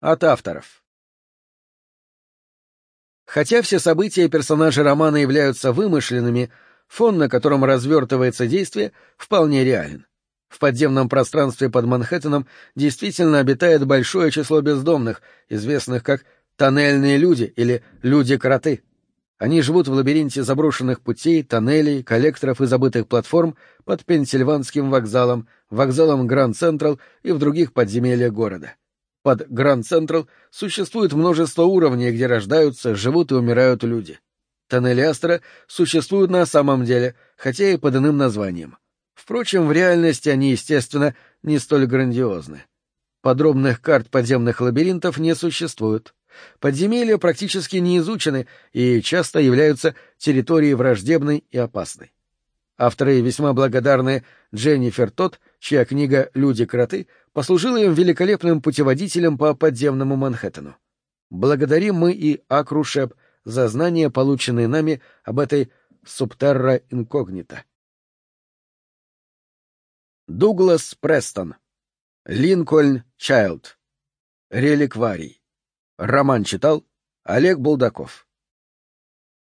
От авторов. Хотя все события и персонажи романа являются вымышленными, фон, на котором развертывается действие, вполне реален. В подземном пространстве под Манхэттеном действительно обитает большое число бездомных, известных как «тоннельные люди» или «люди-кроты». Они живут в лабиринте заброшенных путей, тоннелей, коллекторов и забытых платформ под Пенсильванским вокзалом, вокзалом Гранд Централ и в других подземельях города. Под Гранд Централ существует множество уровней, где рождаются, живут и умирают люди. Тоннели Астра существуют на самом деле, хотя и под иным названием. Впрочем, в реальности они, естественно, не столь грандиозны. Подробных карт подземных лабиринтов не существует. Подземелья практически не изучены и часто являются территорией враждебной и опасной. Авторы весьма благодарны Дженнифер Тот, чья книга «Люди-кроты» послужила им великолепным путеводителем по подземному Манхэттену. Благодарим мы и Акрушеп за знания, полученные нами об этой субтерра инкогнита. Дуглас Престон. Линкольн Чайлд. Реликварий. Роман читал Олег Булдаков.